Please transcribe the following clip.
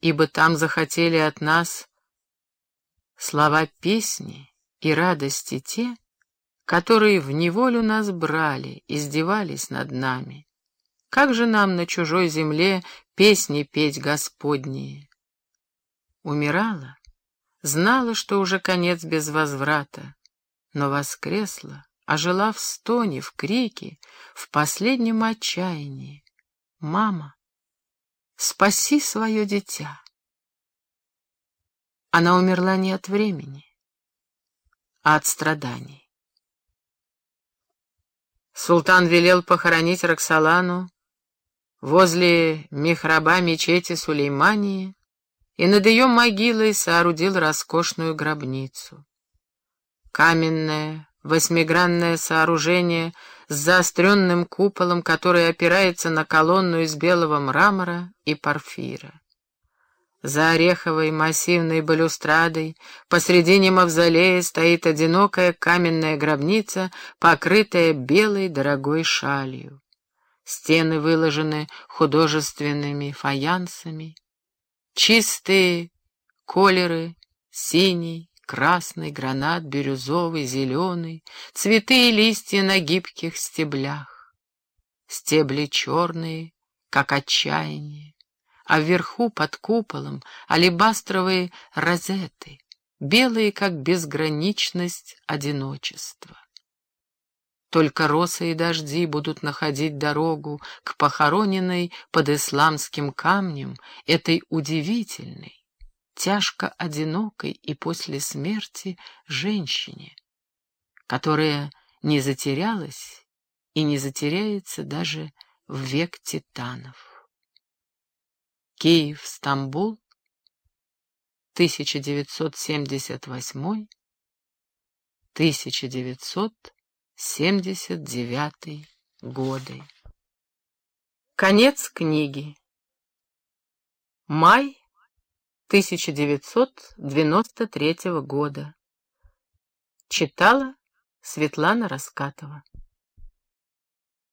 ибо там захотели от нас слова песни и радости те, которые в неволю нас брали, издевались над нами. Как же нам на чужой земле песни петь Господние? Умирала, знала, что уже конец без возврата, но воскресла, ожила в стоне, в крике, в последнем отчаянии. «Мама, спаси свое дитя!» Она умерла не от времени, а от страданий. Султан велел похоронить Роксолану возле михраба мечети Сулеймании и над ее могилой соорудил роскошную гробницу. Каменное, восьмигранное сооружение с заостренным куполом, который опирается на колонну из белого мрамора и порфира. За ореховой массивной балюстрадой посредине мавзолея стоит одинокая каменная гробница, покрытая белой дорогой шалью. Стены выложены художественными фаянсами. Чистые колеры, синий, красный, гранат, бирюзовый, зеленый, цветы и листья на гибких стеблях. Стебли черные, как отчаяние а вверху под куполом алебастровые розеты, белые, как безграничность одиночества. Только росы и дожди будут находить дорогу к похороненной под исламским камнем этой удивительной, тяжко одинокой и после смерти женщине, которая не затерялась и не затеряется даже в век титанов. Киев, Стамбул, 1978-1979 годы. Конец книги. Май 1993 года. Читала Светлана Раскатова.